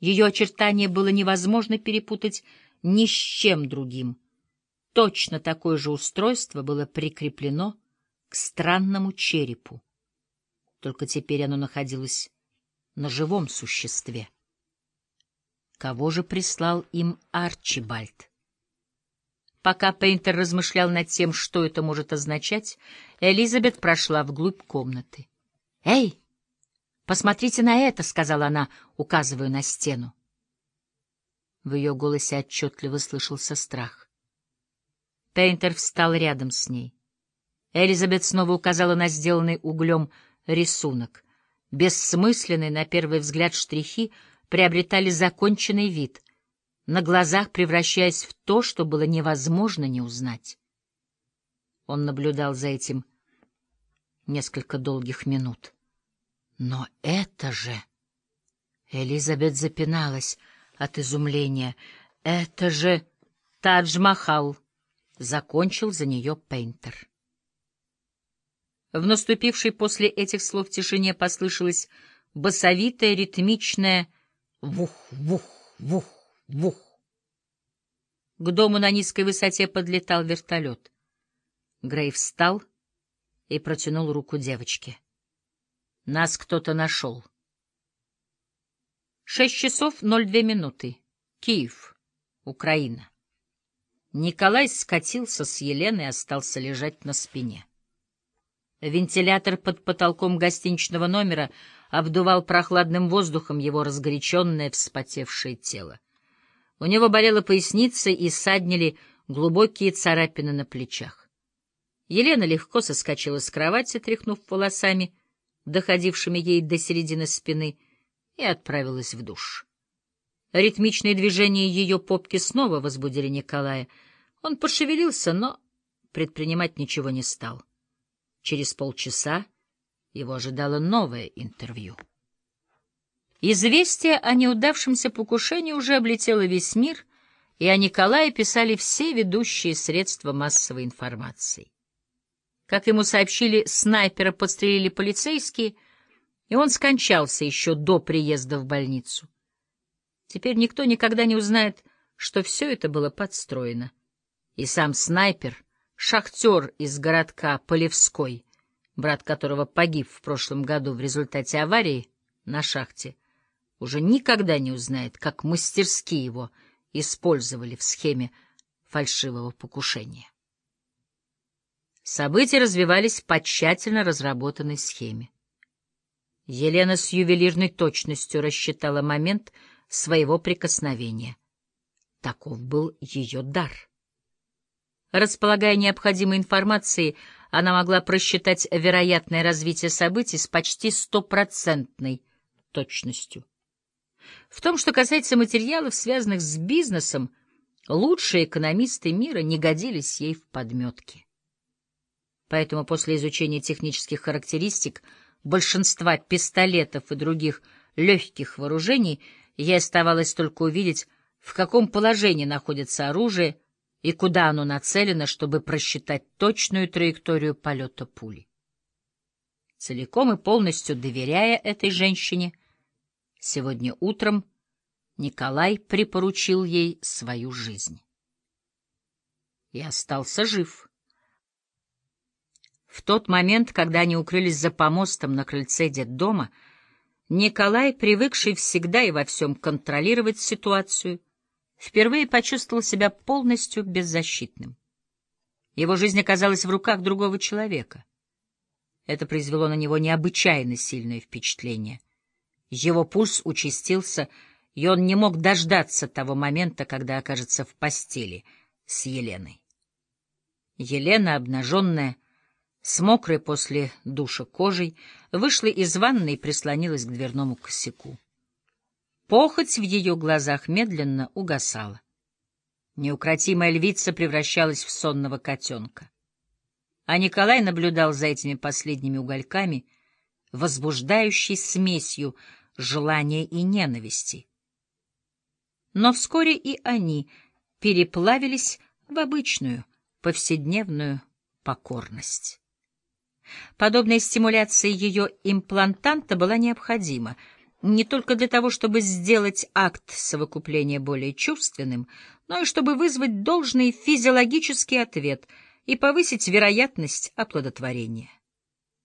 Ее очертания было невозможно перепутать ни с чем другим. Точно такое же устройство было прикреплено к странному черепу. Только теперь оно находилось на живом существе. Кого же прислал им Арчибальд? Пока Пейнтер размышлял над тем, что это может означать, Элизабет прошла вглубь комнаты. «Эй, посмотрите на это!» — сказала она, указывая на стену. В ее голосе отчетливо слышался страх. Пейнтер встал рядом с ней. Элизабет снова указала на сделанный углем рисунок. Бессмысленные, на первый взгляд, штрихи приобретали законченный вид, на глазах превращаясь в то, что было невозможно не узнать. Он наблюдал за этим несколько долгих минут. Но это же... Элизабет запиналась от изумления. Это же Тадж-Махал! Закончил за нее Пейнтер. В наступившей после этих слов тишине послышалось басовитое ритмичное «вух-вух-вух». Вух! К дому на низкой высоте подлетал вертолет. Грей встал и протянул руку девочке. Нас кто-то нашел. Шесть часов ноль две минуты. Киев, Украина. Николай скатился с Елены и остался лежать на спине. Вентилятор под потолком гостиничного номера обдувал прохладным воздухом его разгоряченное вспотевшее тело. У него болела поясница и саднили глубокие царапины на плечах. Елена легко соскочила с кровати, тряхнув волосами, доходившими ей до середины спины, и отправилась в душ. Ритмичные движения ее попки снова возбудили Николая. Он пошевелился, но предпринимать ничего не стал. Через полчаса его ожидало новое интервью. Известие о неудавшемся покушении уже облетело весь мир, и о Николае писали все ведущие средства массовой информации. Как ему сообщили, снайпера подстрелили полицейские, и он скончался еще до приезда в больницу. Теперь никто никогда не узнает, что все это было подстроено. И сам снайпер, шахтер из городка Полевской, брат которого погиб в прошлом году в результате аварии на шахте, уже никогда не узнает, как мастерски его использовали в схеме фальшивого покушения. События развивались по тщательно разработанной схеме. Елена с ювелирной точностью рассчитала момент своего прикосновения. Таков был ее дар. Располагая необходимой информацией, она могла просчитать вероятное развитие событий с почти стопроцентной точностью. В том, что касается материалов, связанных с бизнесом, лучшие экономисты мира не годились ей в подметке. Поэтому после изучения технических характеристик большинства пистолетов и других легких вооружений ей оставалось только увидеть, в каком положении находится оружие и куда оно нацелено, чтобы просчитать точную траекторию полета пули. Целиком и полностью доверяя этой женщине, Сегодня утром Николай припоручил ей свою жизнь. И остался жив. В тот момент, когда они укрылись за помостом на крыльце детдома, Николай, привыкший всегда и во всем контролировать ситуацию, впервые почувствовал себя полностью беззащитным. Его жизнь оказалась в руках другого человека. Это произвело на него необычайно сильное впечатление. Его пульс участился, и он не мог дождаться того момента, когда окажется в постели с Еленой. Елена, обнаженная, с мокрой после душа кожей, вышла из ванной и прислонилась к дверному косяку. Похоть в ее глазах медленно угасала. Неукротимая львица превращалась в сонного котенка. А Николай наблюдал за этими последними угольками, возбуждающей смесью желания и ненависти. Но вскоре и они переплавились в обычную, повседневную покорность. Подобная стимуляция ее имплантанта была необходима. не только для того, чтобы сделать акт совокупления более чувственным, но и чтобы вызвать должный физиологический ответ и повысить вероятность оплодотворения.